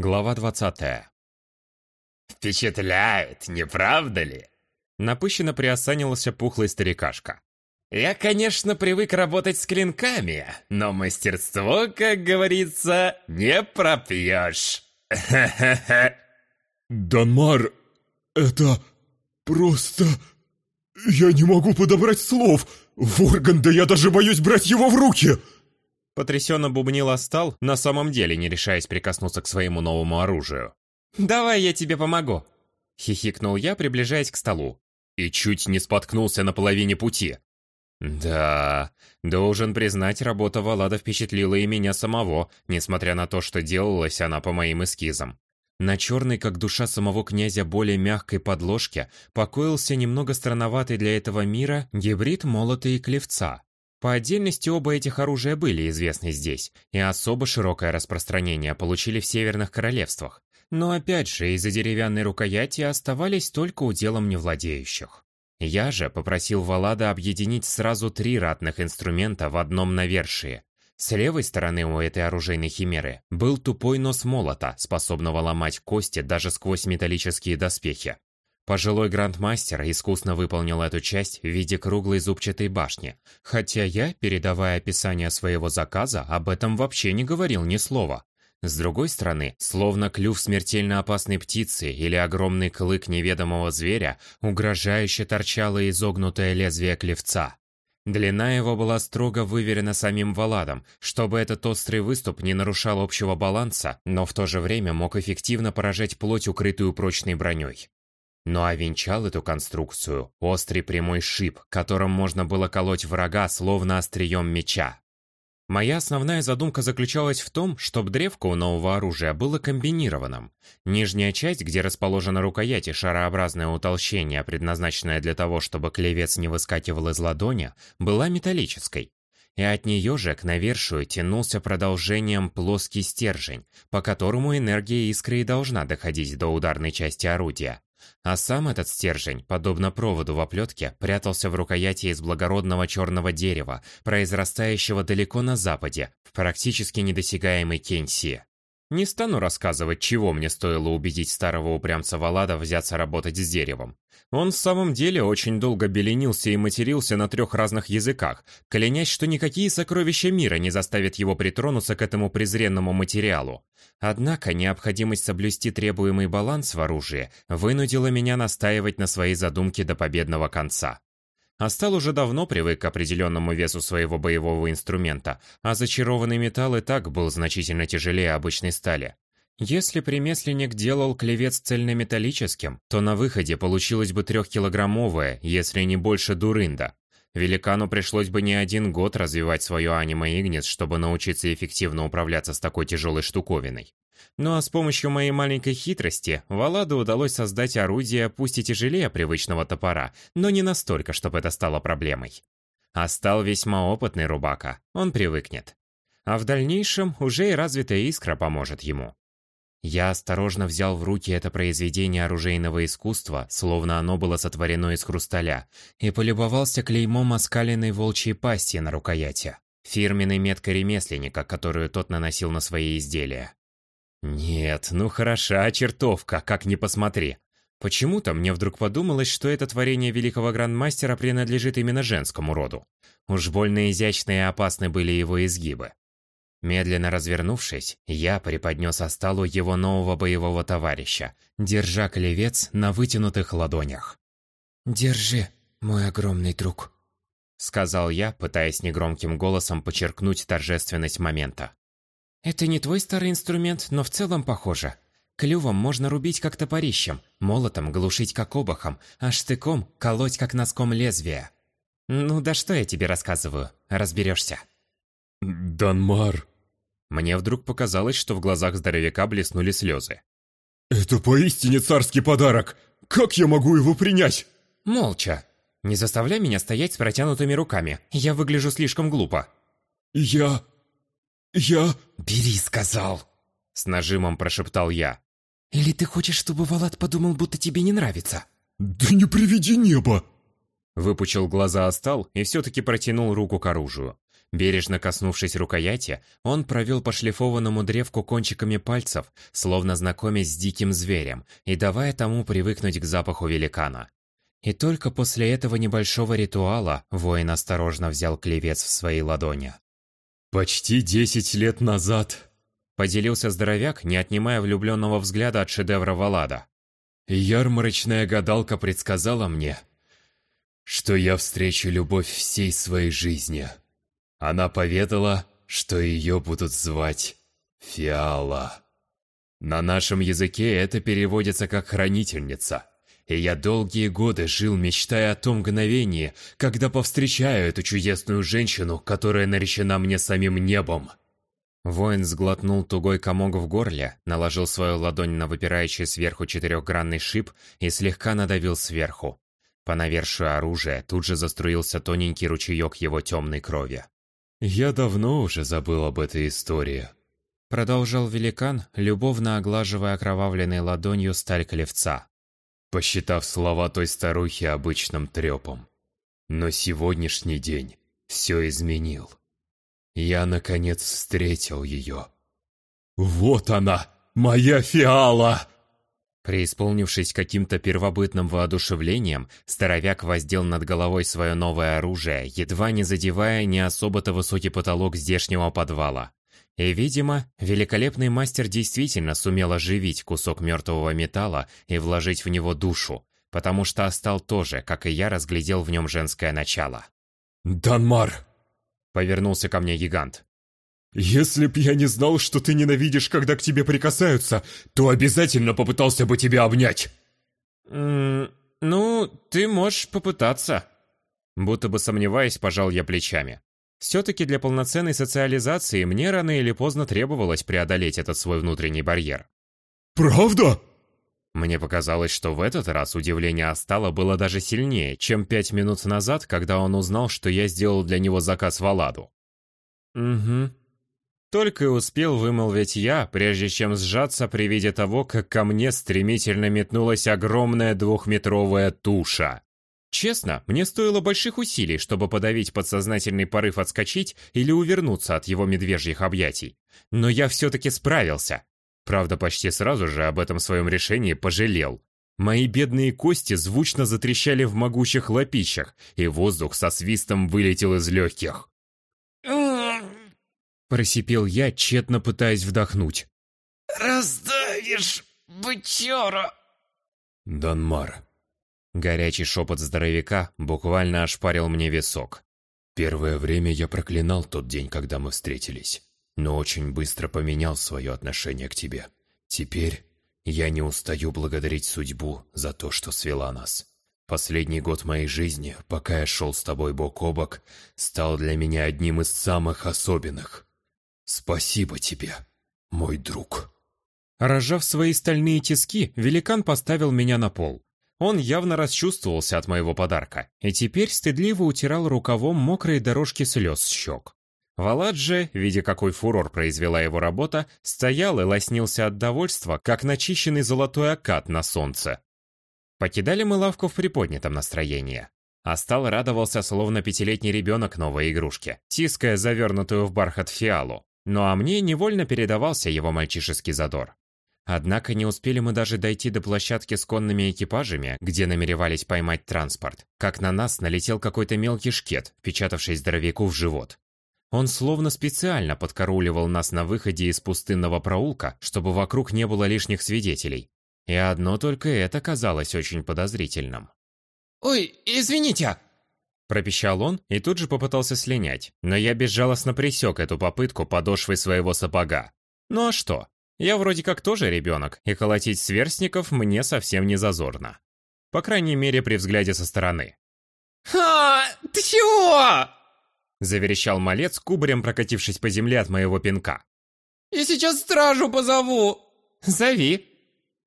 Глава 20. «Впечатляет, не правда ли?» Напыщенно приосанился пухлый старикашка. «Я, конечно, привык работать с клинками, но мастерство, как говорится, не пропьешь. «Данмар, это просто... Я не могу подобрать слов! Ворган, да я даже боюсь брать его в руки!» Потрясенно бубнил Астал, на самом деле не решаясь прикоснуться к своему новому оружию. «Давай я тебе помогу!» Хихикнул я, приближаясь к столу. И чуть не споткнулся на половине пути. Да, должен признать, работа Валада впечатлила и меня самого, несмотря на то, что делалась она по моим эскизам. На черной, как душа самого князя, более мягкой подложке покоился немного странноватый для этого мира гибрид молота и клевца. По отдельности оба этих оружия были известны здесь, и особо широкое распространение получили в северных королевствах. Но опять же, из-за деревянной рукояти оставались только уделом невладеющих. Я же попросил Валада объединить сразу три ратных инструмента в одном навершии. С левой стороны у этой оружейной химеры был тупой нос молота, способного ломать кости даже сквозь металлические доспехи. Пожилой грандмастер искусно выполнил эту часть в виде круглой зубчатой башни, хотя я, передавая описание своего заказа, об этом вообще не говорил ни слова. С другой стороны, словно клюв смертельно опасной птицы или огромный клык неведомого зверя, угрожающе торчало изогнутое лезвие клевца. Длина его была строго выверена самим Валадом, чтобы этот острый выступ не нарушал общего баланса, но в то же время мог эффективно поражать плоть, укрытую прочной броней. Ну а венчал эту конструкцию острый прямой шип, которым можно было колоть врага словно острием меча. Моя основная задумка заключалась в том, чтобы древко у нового оружия было комбинированным. Нижняя часть, где расположена рукоять и шарообразное утолщение, предназначенное для того, чтобы клевец не выскакивал из ладони, была металлической. И от нее же к навершию тянулся продолжением плоский стержень, по которому энергия искры и должна доходить до ударной части орудия. А сам этот стержень, подобно проводу в оплетке, прятался в рукояти из благородного черного дерева, произрастающего далеко на западе, в практически недосягаемой Кенси. Не стану рассказывать, чего мне стоило убедить старого упрямца Валада взяться работать с деревом. Он в самом деле очень долго беленился и матерился на трех разных языках, клянясь, что никакие сокровища мира не заставят его притронуться к этому презренному материалу. Однако необходимость соблюсти требуемый баланс в оружии вынудила меня настаивать на своей задумке до победного конца. Астал уже давно привык к определенному весу своего боевого инструмента, а зачарованный металл и так был значительно тяжелее обычной стали. Если примесленник делал клевец цельнометаллическим, то на выходе получилось бы трехкилограммовая, если не больше дурында. Великану пришлось бы не один год развивать свое аниме Игнис, чтобы научиться эффективно управляться с такой тяжелой штуковиной. Ну а с помощью моей маленькой хитрости Валаду удалось создать орудие пусть и тяжелее привычного топора, но не настолько, чтобы это стало проблемой. А стал весьма опытный рубака, он привыкнет. А в дальнейшем уже и развитая искра поможет ему. Я осторожно взял в руки это произведение оружейного искусства, словно оно было сотворено из хрусталя, и полюбовался клеймом оскаленной волчьей пасти на рукояти, фирменной меткой ремесленника, которую тот наносил на свои изделия. Нет, ну хороша чертовка, как ни посмотри. Почему-то мне вдруг подумалось, что это творение великого грандмастера принадлежит именно женскому роду. Уж больно изящные и опасны были его изгибы. Медленно развернувшись, я преподнес Асталу его нового боевого товарища, держа клевец на вытянутых ладонях. «Держи, мой огромный друг», — сказал я, пытаясь негромким голосом подчеркнуть торжественность момента. «Это не твой старый инструмент, но в целом похоже. Клювом можно рубить как топорищем, молотом глушить как обухом, а штыком колоть как носком лезвия. Ну да что я тебе рассказываю, разберешься». «Данмар...» Мне вдруг показалось, что в глазах здоровяка блеснули слезы. «Это поистине царский подарок! Как я могу его принять?» «Молча. Не заставляй меня стоять с протянутыми руками. Я выгляжу слишком глупо». «Я... я...» «Бери, сказал!» С нажимом прошептал я. «Или ты хочешь, чтобы Валад подумал, будто тебе не нравится?» «Да не приведи небо!» Выпучил глаза Остал и все-таки протянул руку к оружию. Бережно коснувшись рукояти, он провел по шлифованному древку кончиками пальцев, словно знакомясь с диким зверем и давая тому привыкнуть к запаху великана. И только после этого небольшого ритуала воин осторожно взял клевец в свои ладони. «Почти десять лет назад», — поделился здоровяк, не отнимая влюбленного взгляда от шедевра Валада. «Ярмарочная гадалка предсказала мне, что я встречу любовь всей своей жизни». Она поведала, что ее будут звать Фиала. На нашем языке это переводится как «хранительница». И я долгие годы жил, мечтая о том мгновении, когда повстречаю эту чудесную женщину, которая наречена мне самим небом. Воин сглотнул тугой комок в горле, наложил свою ладонь на выпирающий сверху четырехгранный шип и слегка надавил сверху. По навершию оружия тут же заструился тоненький ручеек его темной крови. «Я давно уже забыл об этой истории», — продолжал великан, любовно оглаживая окровавленной ладонью сталь клевца. Посчитав слова той старухи обычным трепом. Но сегодняшний день все изменил. Я, наконец, встретил ее. «Вот она, моя фиала!» Преисполнившись каким-то первобытным воодушевлением, здоровяк воздел над головой свое новое оружие, едва не задевая не особо-то высокий потолок здешнего подвала. И, видимо, великолепный мастер действительно сумел оживить кусок мертвого металла и вложить в него душу, потому что Астал тоже, как и я, разглядел в нем женское начало. «Данмар!» — повернулся ко мне гигант. «Если б я не знал, что ты ненавидишь, когда к тебе прикасаются, то обязательно попытался бы тебя обнять!» «Ммм, ну, ты можешь попытаться». Будто бы сомневаясь, пожал я плечами. Все-таки для полноценной социализации мне рано или поздно требовалось преодолеть этот свой внутренний барьер. «Правда?» Мне показалось, что в этот раз удивление Астала было даже сильнее, чем пять минут назад, когда он узнал, что я сделал для него заказ в Аладу. «Угу», только и успел вымолвить я, прежде чем сжаться при виде того, как ко мне стремительно метнулась огромная двухметровая туша. Честно, мне стоило больших усилий, чтобы подавить подсознательный порыв отскочить или увернуться от его медвежьих объятий. Но я все-таки справился. Правда, почти сразу же об этом своем решении пожалел. Мои бедные кости звучно затрещали в могучих лапищах, и воздух со свистом вылетел из легких. Просипел я, тщетно пытаясь вдохнуть. «Раздавишь, бычара!» «Данмар». Горячий шепот здоровяка буквально ошпарил мне висок. «Первое время я проклинал тот день, когда мы встретились, но очень быстро поменял свое отношение к тебе. Теперь я не устаю благодарить судьбу за то, что свела нас. Последний год моей жизни, пока я шел с тобой бок о бок, стал для меня одним из самых особенных. «Спасибо тебе, мой друг». Разжав свои стальные тиски, великан поставил меня на пол. Он явно расчувствовался от моего подарка, и теперь стыдливо утирал рукавом мокрые дорожки слез с щек. Валад же, видя какой фурор произвела его работа, стоял и лоснился от довольства, как начищенный золотой окат на солнце. Покидали мы лавку в приподнятом настроении. Астал радовался, словно пятилетний ребенок новой игрушки, тиская завернутую в бархат фиалу. Ну а мне невольно передавался его мальчишеский задор. Однако не успели мы даже дойти до площадки с конными экипажами, где намеревались поймать транспорт, как на нас налетел какой-то мелкий шкет, впечатавший здоровяку в живот. Он словно специально подкаруливал нас на выходе из пустынного проулка, чтобы вокруг не было лишних свидетелей. И одно только это казалось очень подозрительным. «Ой, извините!» Пропищал он и тут же попытался слинять, но я безжалостно пресек эту попытку подошвой своего сапога. Ну а что? Я вроде как тоже ребенок, и колотить сверстников мне совсем не зазорно. По крайней мере, при взгляде со стороны. «Ха! Ты чего?» Заверещал малец, кубарем прокатившись по земле от моего пинка. «Я сейчас стражу позову!» «Зови!»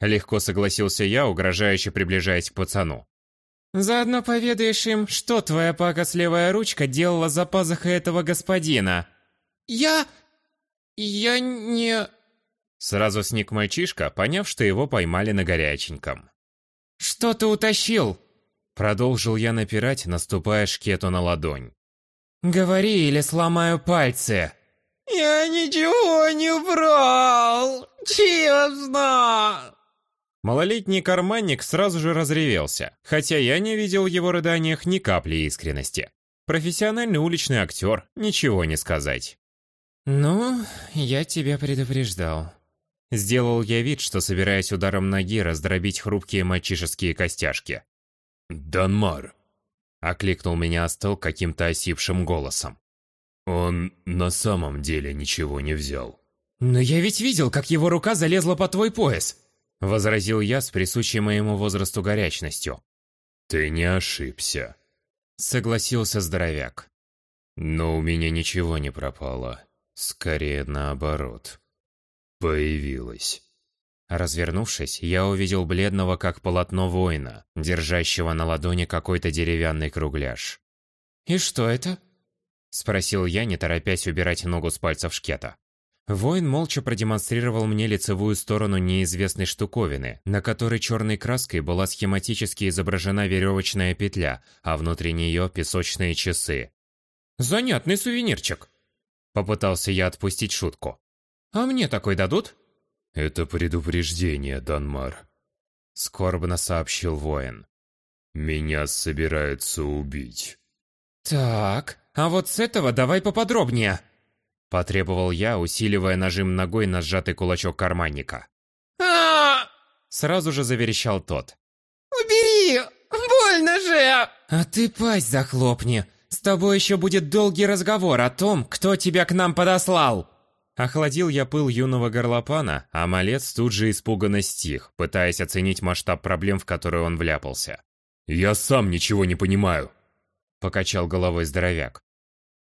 Легко согласился я, угрожающе приближаясь к пацану. Заодно поведаешь им, что твоя пакослевая ручка делала за пазухой этого господина. Я... я не... Сразу сник мальчишка, поняв, что его поймали на горяченьком. «Что ты утащил?» Продолжил я напирать, наступая шкету на ладонь. «Говори или сломаю пальцы!» «Я ничего не брал! Честно!» Малолетний карманник сразу же разревелся, хотя я не видел в его рыданиях ни капли искренности. Профессиональный уличный актер, ничего не сказать. «Ну, я тебя предупреждал». Сделал я вид, что собираюсь ударом ноги раздробить хрупкие мальчишеские костяшки. «Данмар!» — окликнул меня Астел каким-то осипшим голосом. «Он на самом деле ничего не взял». «Но я ведь видел, как его рука залезла под твой пояс!» — возразил я с присущей моему возрасту горячностью. «Ты не ошибся», — согласился здоровяк. «Но у меня ничего не пропало. Скорее наоборот. Появилось». Развернувшись, я увидел бледного как полотно воина, держащего на ладони какой-то деревянный кругляш. «И что это?» — спросил я, не торопясь убирать ногу с пальцев шкета. Воин молча продемонстрировал мне лицевую сторону неизвестной штуковины, на которой черной краской была схематически изображена веревочная петля, а внутри нее песочные часы. «Занятный сувенирчик!» Попытался я отпустить шутку. «А мне такой дадут?» «Это предупреждение, Данмар», — скорбно сообщил воин. «Меня собираются убить». «Так, а вот с этого давай поподробнее», Потребовал я, усиливая нажим ногой на сжатый кулачок карманника. а Сразу же заверещал тот. «Убери! Больно же!» «А ты пасть захлопни! С тобой еще будет долгий разговор о том, кто тебя к нам подослал!» Охладил я пыл юного горлопана, а малец тут же испуганно стих, пытаясь оценить масштаб проблем, в которые он вляпался. «Я сам ничего не понимаю», — покачал головой здоровяк.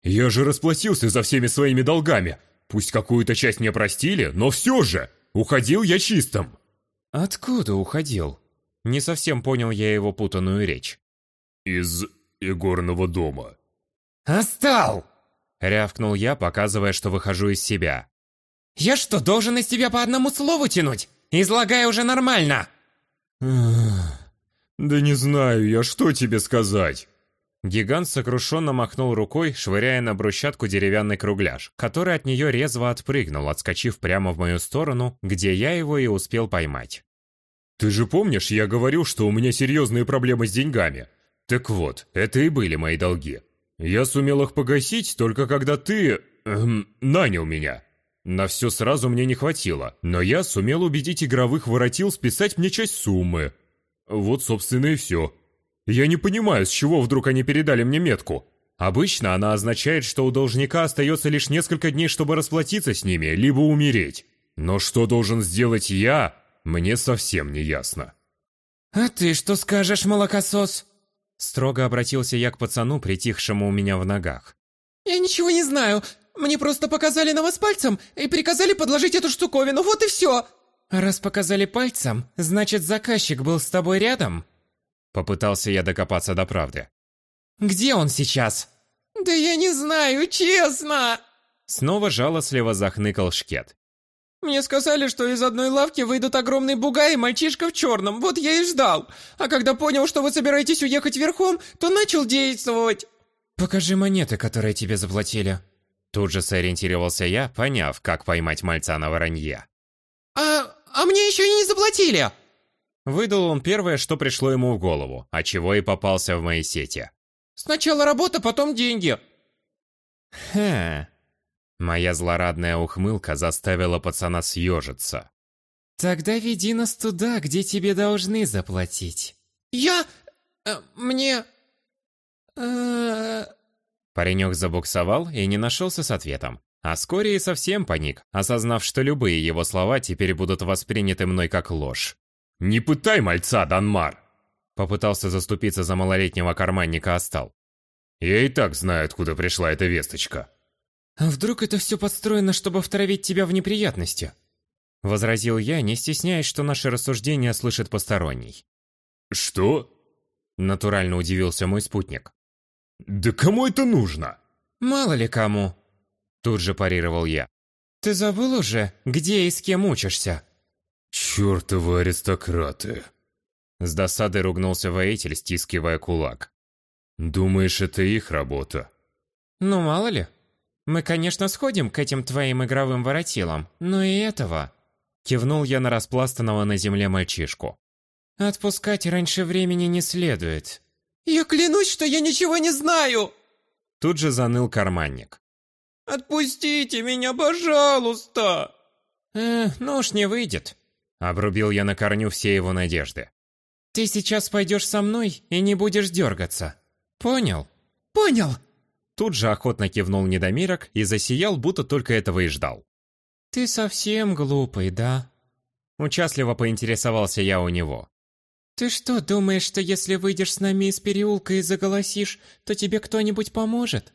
«Я же расплатился за всеми своими долгами. Пусть какую-то часть мне простили, но все же! Уходил я чистым!» «Откуда уходил?» Не совсем понял я его путанную речь. «Из игорного дома». «Остал!» — рявкнул я, показывая, что выхожу из себя. «Я что, должен из тебя по одному слову тянуть? Излагай уже нормально!» «Да не знаю я, что тебе сказать!» Гигант сокрушенно махнул рукой, швыряя на брусчатку деревянный кругляш, который от нее резво отпрыгнул, отскочив прямо в мою сторону, где я его и успел поймать. «Ты же помнишь, я говорил, что у меня серьезные проблемы с деньгами? Так вот, это и были мои долги. Я сумел их погасить только когда ты... Эм, нанял меня. На все сразу мне не хватило, но я сумел убедить игровых воротил списать мне часть суммы. Вот, собственно, и все. Я не понимаю, с чего вдруг они передали мне метку. Обычно она означает, что у должника остается лишь несколько дней, чтобы расплатиться с ними, либо умереть. Но что должен сделать я, мне совсем не ясно. «А ты что скажешь, молокосос?» Строго обратился я к пацану, притихшему у меня в ногах. «Я ничего не знаю. Мне просто показали на вас пальцем и приказали подложить эту штуковину, вот и все!» «Раз показали пальцем, значит, заказчик был с тобой рядом?» Попытался я докопаться до правды. «Где он сейчас?» «Да я не знаю, честно!» Снова жалостливо захныкал шкет. «Мне сказали, что из одной лавки выйдут огромный бугай и мальчишка в черном, вот я и ждал. А когда понял, что вы собираетесь уехать верхом, то начал действовать». «Покажи монеты, которые тебе заплатили». Тут же сориентировался я, поняв, как поймать мальца на воронье. «А, а мне еще и не заплатили!» Выдал он первое, что пришло ему в голову, а чего и попался в мои сети. «Сначала работа, потом деньги». Хе. Моя злорадная ухмылка заставила пацана съежиться. «Тогда веди нас туда, где тебе должны заплатить». «Я... Э, мне... Э...» Паренек забуксовал и не нашелся с ответом. А вскоре и совсем паник, осознав, что любые его слова теперь будут восприняты мной как ложь. «Не пытай мальца, Данмар!» Попытался заступиться за малолетнего карманника Остал. «Я и так знаю, откуда пришла эта весточка». «А вдруг это все подстроено, чтобы втравить тебя в неприятности?» Возразил я, не стесняясь, что наши рассуждения слышит посторонний. «Что?» Натурально удивился мой спутник. «Да кому это нужно?» «Мало ли кому!» Тут же парировал я. «Ты забыл уже, где и с кем учишься?» «Чёртовы аристократы!» С досадой ругнулся воитель, стискивая кулак. «Думаешь, это их работа?» Ну, мало ли. Мы, конечно, сходим к этим твоим игровым воротилам, но и этого... Кивнул я на распластанного на земле мальчишку. Отпускать раньше времени не следует. Я клянусь, что я ничего не знаю! Тут же заныл карманник. Отпустите меня, пожалуйста! Э, ну уж не выйдет. Обрубил я на корню все его надежды. Ты сейчас пойдешь со мной и не будешь дергаться. Понял? Понял! Тут же охотно кивнул недомирок и засиял, будто только этого и ждал. «Ты совсем глупый, да?» Участливо поинтересовался я у него. «Ты что, думаешь, что если выйдешь с нами из переулка и заголосишь, то тебе кто-нибудь поможет?»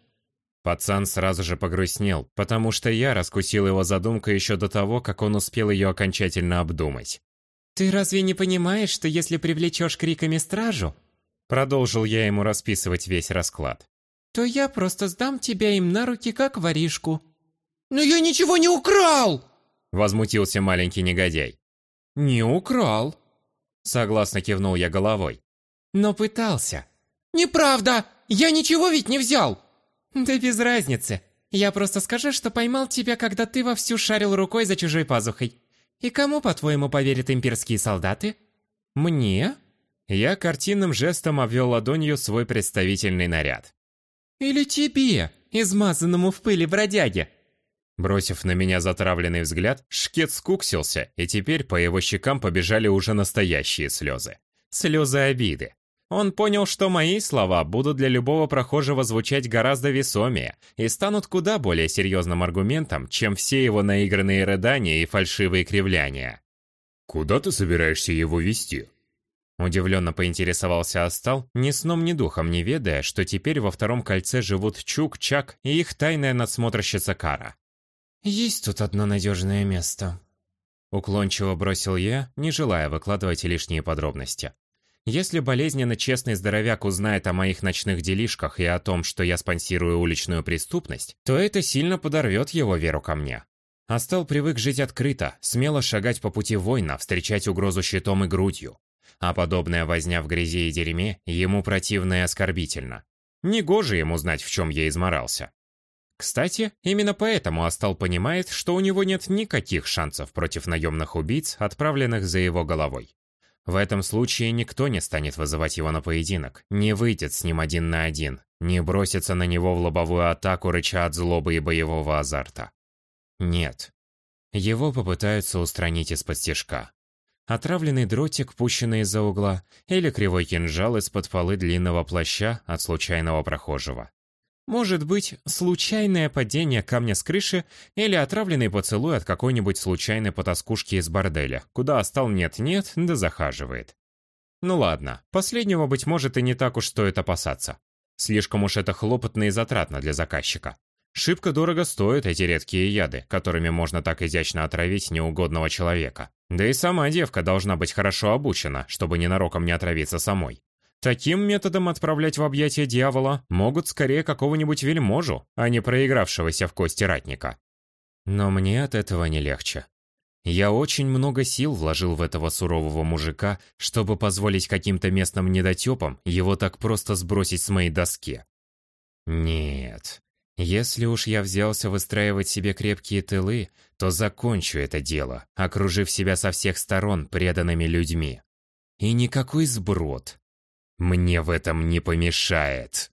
Пацан сразу же погрустнел, потому что я раскусил его задумку еще до того, как он успел ее окончательно обдумать. «Ты разве не понимаешь, что если привлечешь криками стражу?» Продолжил я ему расписывать весь расклад то я просто сдам тебя им на руки, как воришку». «Но я ничего не украл!» Возмутился маленький негодяй. «Не украл», согласно кивнул я головой. «Но пытался». «Неправда! Я ничего ведь не взял!» «Да без разницы. Я просто скажу, что поймал тебя, когда ты вовсю шарил рукой за чужой пазухой. И кому, по-твоему, поверят имперские солдаты?» «Мне?» Я картинным жестом обвел ладонью свой представительный наряд. Или тебе, измазанному в пыли бродяге?» Бросив на меня затравленный взгляд, Шкет скуксился, и теперь по его щекам побежали уже настоящие слезы. Слезы обиды. Он понял, что мои слова будут для любого прохожего звучать гораздо весомее и станут куда более серьезным аргументом, чем все его наигранные рыдания и фальшивые кривляния. «Куда ты собираешься его вести?» Удивленно поинтересовался Астал, ни сном, ни духом не ведая, что теперь во втором кольце живут Чук, Чак и их тайная надсмотрщица Кара. «Есть тут одно надежное место», — уклончиво бросил я, не желая выкладывать лишние подробности. Если болезненно честный здоровяк узнает о моих ночных делишках и о том, что я спонсирую уличную преступность, то это сильно подорвет его веру ко мне. Астал привык жить открыто, смело шагать по пути воина, встречать угрозу щитом и грудью а подобная возня в грязи и дерьме ему противно и оскорбительно. Негоже ему знать, в чем я изморался. Кстати, именно поэтому Астал понимает, что у него нет никаких шансов против наемных убийц, отправленных за его головой. В этом случае никто не станет вызывать его на поединок, не выйдет с ним один на один, не бросится на него в лобовую атаку, рыча от злобы и боевого азарта. Нет. Его попытаются устранить из-под стежка отравленный дротик, пущенный из-за угла, или кривой кинжал из-под полы длинного плаща от случайного прохожего. Может быть, случайное падение камня с крыши или отравленный поцелуй от какой-нибудь случайной потаскушки из борделя, куда остал нет-нет, да захаживает. Ну ладно, последнего, быть может, и не так уж стоит опасаться. Слишком уж это хлопотно и затратно для заказчика. Шибко дорого стоят эти редкие яды, которыми можно так изящно отравить неугодного человека. Да и сама девка должна быть хорошо обучена, чтобы ненароком не отравиться самой. Таким методом отправлять в объятия дьявола могут скорее какого-нибудь вельможу, а не проигравшегося в кости ратника. Но мне от этого не легче. Я очень много сил вложил в этого сурового мужика, чтобы позволить каким-то местным недотепам его так просто сбросить с моей доски. Нет, если уж я взялся выстраивать себе крепкие тылы, то закончу это дело, окружив себя со всех сторон преданными людьми. И никакой сброд мне в этом не помешает.